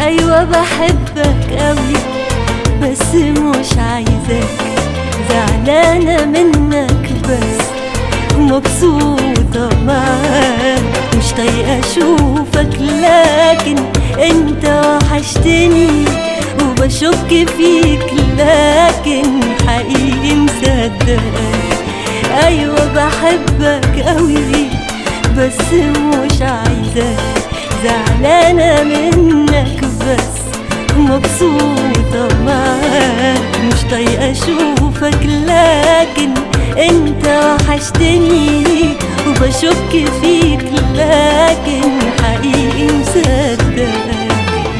أيوة بحبك أوي بس مش عايزاك زعلانة بس مبسوطة معاك. مش طايقة أشوفك لكن أنت وحشتني وبشك فيك لكن حقيقي مصدقك. أيوة بحبك أوي بس مش عايزاك. زعلانة منك بس مبسوطة معاك. مش طايقة أشوفك لكن أنت وحشتني وبشك فيك لكن حقيقي مصدقك.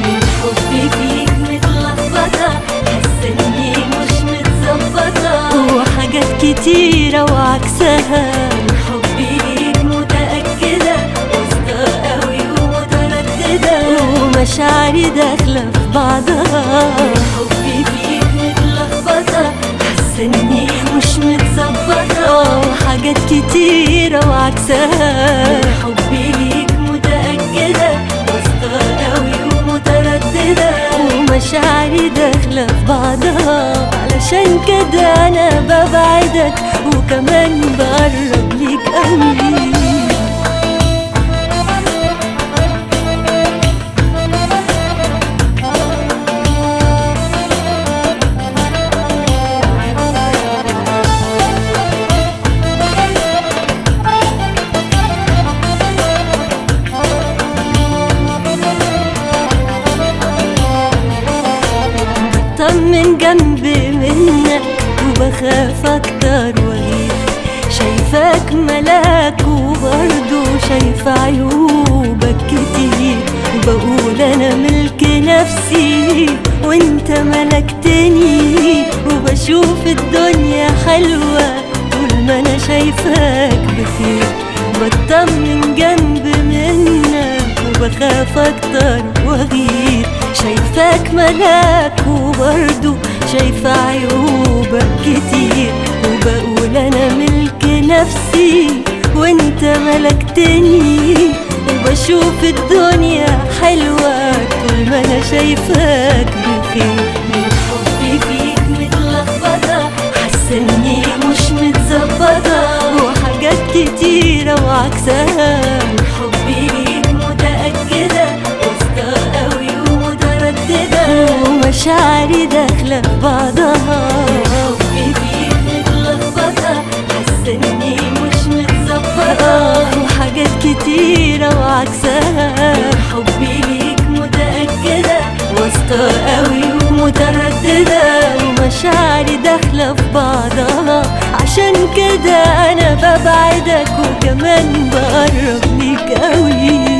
من حبي فيك متلخبطة حاسة إني مش متظبطة. وحاجات كتيرة وعكسها. من حبي ليك متأكدة واثقة قوي ومترددة. ومشاعري داخلة في بعضها. من حبي فيك متلخبطة حاسة إني مش متظبطة وحاجات كتيرة وعكسها. حبي ليك متأكدة واثقة قوي ومترددة ومشاعري داخلة في بعضها علشان كده أنا ببعدك وكمان بقرب ليك قوي. بطمن جنبي منك وبخاف أكتر واغير شايفاك ملاك وبرضه شايفة عيوبك كتير. وبقول أنا ملك نفسي وأنت ملكتني. وبشوف الدنيا حلوة طول ما أنا شايفاك بخير. بطمن جنب منك وبخاف أكتر واغير شايفاك ملاك وبرضه شايفة عيوبك كتير وبقول أنا ملك نفسي وانت ملكتني وبشوف الدنيا حلوة طول ما أنا شايفاك بخير. ومشاعري داخلة في بعضها حبي فيك متلخبطة حاسة اني مش متظبطة وحاجات كتيرة وعكسها حبي ليك متأكدة واثقة قوي ومترددة ومشاعري داخلة في بعضها عشان كده أنا ببعدك وكمان بقرب ليك قوي